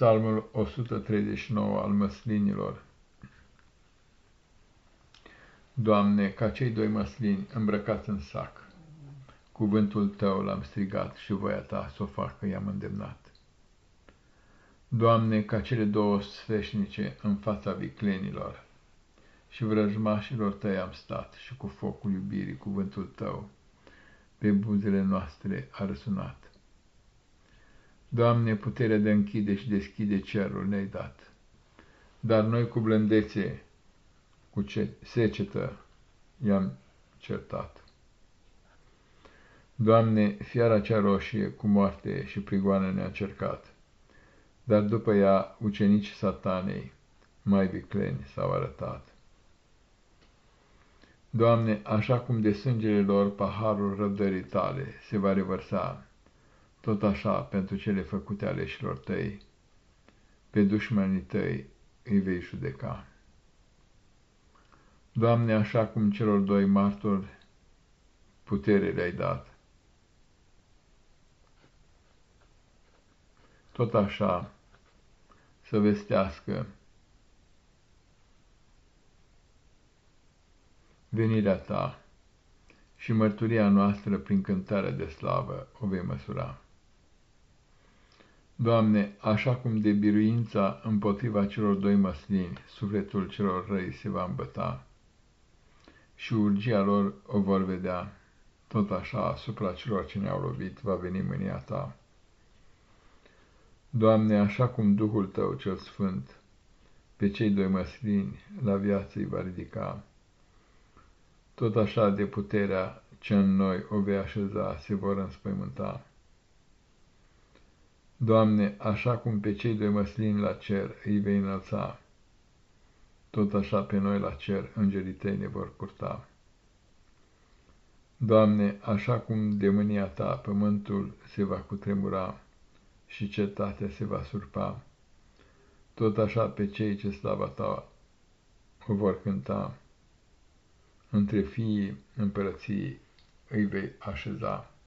Psalmul 139 al măslinilor Doamne, ca cei doi măslini îmbrăcați în sac, cuvântul Tău l-am strigat și voia Ta să o facă i-am îndemnat. Doamne, ca cele două sfeșnice în fața viclenilor, și vrăjmașilor Tăi am stat și cu focul iubirii cuvântul Tău pe buzele noastre a răsunat. Doamne, puterea de închide și deschide cerul ne-ai dat, dar noi cu blândețe, cu ce secetă i-am certat. Doamne, fiara cea roșie cu moarte și prigoană ne-a cercat, dar după ea ucenici satanei mai vicleni s-au arătat. Doamne, așa cum de sângele lor paharul răbdării tale se va revărsa, tot așa, pentru cele făcute aleșilor tăi, pe dușmanii tăi îi vei judeca. Doamne, așa cum celor doi martori putere le-ai dat, tot așa să vestească venirea ta și mărturia noastră prin cântarea de slavă o vei măsura. Doamne, așa cum de biruința împotriva celor doi măslini, sufletul celor răi se va îmbăta și urgia lor o vor vedea, tot așa asupra celor ce ne-au lovit va veni mânia Ta. Doamne, așa cum Duhul Tău cel Sfânt pe cei doi măslini la viață îi va ridica, tot așa de puterea ce în noi o vei așeza se vor înspăimânta. Doamne, așa cum pe cei doi măslini la cer îi vei înălța, tot așa pe noi la cer îngerii tăi ne vor purta. Doamne, așa cum de mânia ta pământul se va cutremura și cetatea se va surpa, tot așa pe cei ce slava ta o vor cânta, între fiii împărăției îi vei așeza.